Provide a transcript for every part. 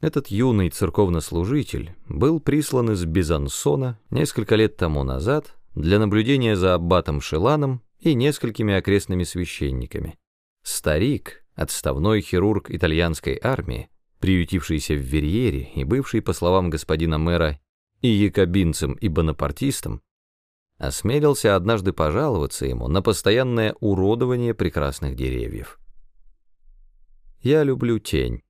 Этот юный церковнослужитель был прислан из Безансона несколько лет тому назад для наблюдения за аббатом Шеланом и несколькими окрестными священниками. Старик, отставной хирург итальянской армии, приютившийся в Верьере и бывший, по словам господина мэра, и якобинцем, и бонапартистом, осмелился однажды пожаловаться ему на постоянное уродование прекрасных деревьев. «Я люблю тень», —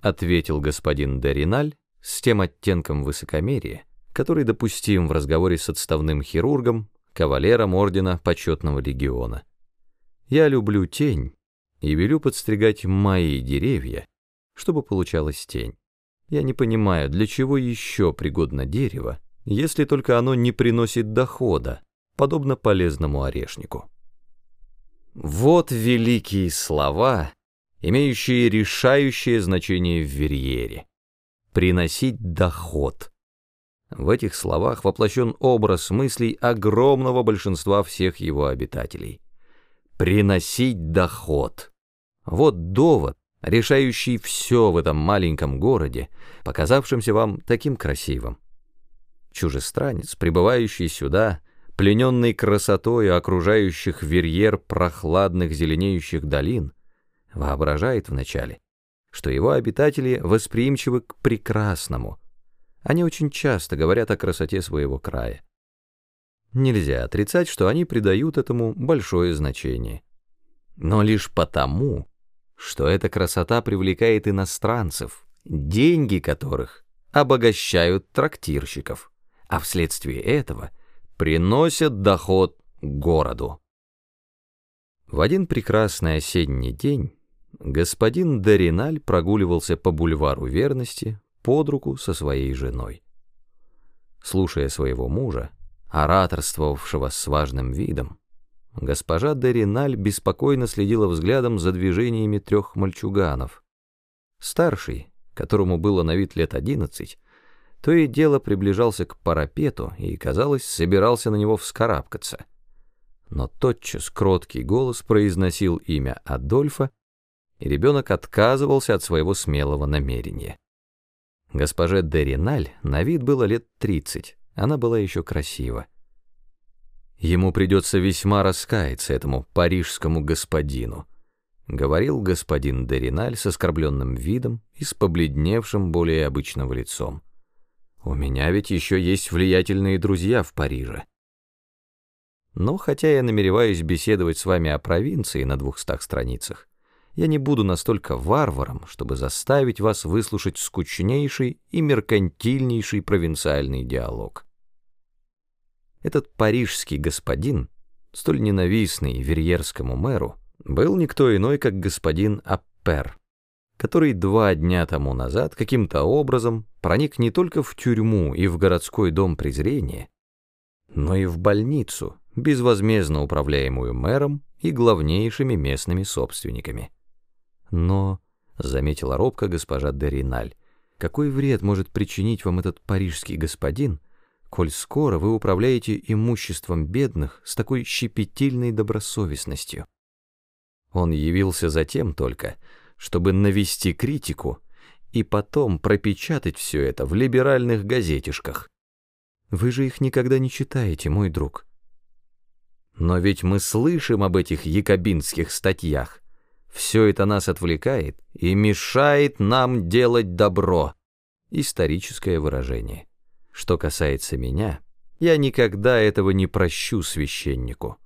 ответил господин Дериналь с тем оттенком высокомерия, который допустим в разговоре с отставным хирургом, кавалером ордена почетного легиона. «Я люблю тень и велю подстригать мои деревья, чтобы получалась тень. Я не понимаю, для чего еще пригодно дерево, если только оно не приносит дохода, подобно полезному орешнику». Вот великие слова, имеющие решающее значение в Верьере. Приносить доход. В этих словах воплощен образ мыслей огромного большинства всех его обитателей. Приносить доход. Вот довод, решающий все в этом маленьком городе, показавшемся вам таким красивым. Чужестранец, прибывающий сюда, плененный красотой окружающих верьер прохладных зеленеющих долин, воображает вначале, что его обитатели восприимчивы к прекрасному. Они очень часто говорят о красоте своего края. Нельзя отрицать, что они придают этому большое значение. Но лишь потому, что эта красота привлекает иностранцев, деньги которых обогащают трактирщиков, а вследствие этого приносят доход городу. В один прекрасный осенний день господин Дориналь прогуливался по бульвару верности под руку со своей женой. Слушая своего мужа, ораторствовавшего с важным видом, госпожа Дориналь беспокойно следила взглядом за движениями трех мальчуганов. Старший, которому было на вид лет одиннадцать, то и дело приближался к парапету и, казалось, собирался на него вскарабкаться. Но тотчас кроткий голос произносил имя Адольфа, и ребенок отказывался от своего смелого намерения. Госпоже Дериналь на вид было лет тридцать, она была еще красива. Ему придется весьма раскаяться этому парижскому господину, говорил господин Дериналь с оскорбленным видом и с побледневшим более обычного лицом. У меня ведь еще есть влиятельные друзья в Париже. Но хотя я намереваюсь беседовать с вами о провинции на двухстах страницах, я не буду настолько варваром, чтобы заставить вас выслушать скучнейший и меркантильнейший провинциальный диалог. Этот парижский господин, столь ненавистный верьерскому мэру, был никто иной, как господин Аппер, который два дня тому назад каким-то образом проник не только в тюрьму и в городской дом презрения, но и в больницу, безвозмездно управляемую мэром и главнейшими местными собственниками. Но, — заметила робко госпожа Дериналь, — какой вред может причинить вам этот парижский господин, коль скоро вы управляете имуществом бедных с такой щепетильной добросовестностью? Он явился затем только, чтобы навести критику и потом пропечатать все это в либеральных газетишках. Вы же их никогда не читаете, мой друг. Но ведь мы слышим об этих якобинских статьях. Все это нас отвлекает и мешает нам делать добро. Историческое выражение. Что касается меня, я никогда этого не прощу священнику.